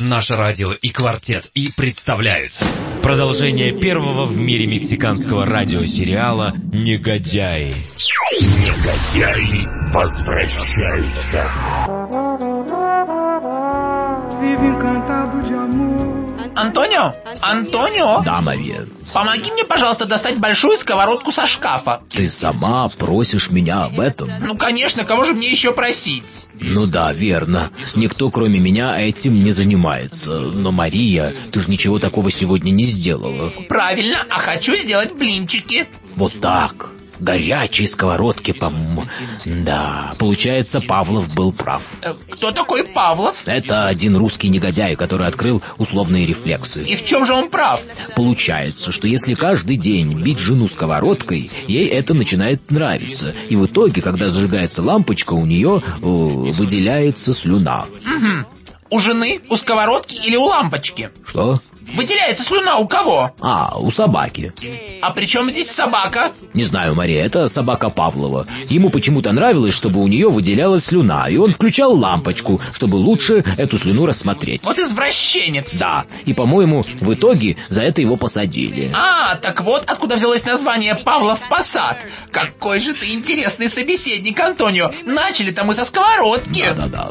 Наше радио и квартет и представляют Продолжение первого в мире мексиканского радиосериала «Негодяи». Негодяи возвращаются. Антонио? Антонио? Да, Мария. Помоги мне, пожалуйста, достать большую сковородку со шкафа. Ты сама просишь меня об этом? Ну, конечно, кого же мне еще просить? Ну да, верно. Никто, кроме меня, этим не занимается. Но, Мария, ты же ничего такого сегодня не сделала. Правильно, а хочу сделать блинчики. Вот так горячей сковородке, по-моему. Да, получается, Павлов был прав. Э, кто такой Павлов? Это один русский негодяй, который открыл условные рефлексы. И в чем же он прав? Получается, что если каждый день бить жену сковородкой, ей это начинает нравиться. И в итоге, когда зажигается лампочка, у нее о, выделяется слюна. Угу. У жены, у сковородки или у лампочки? Что? Выделяется слюна у кого? А, у собаки. А при чем здесь собака? Не знаю, Мария, это собака Павлова. Ему почему-то нравилось, чтобы у нее выделялась слюна, и он включал лампочку, чтобы лучше эту слюну рассмотреть. Вот извращенец. Да, и, по-моему, в итоге за это его посадили. А, так вот откуда взялось название Павлов Посад. Какой же ты интересный собеседник, Антонио. Начали-то мы со сковородки. Да-да-да.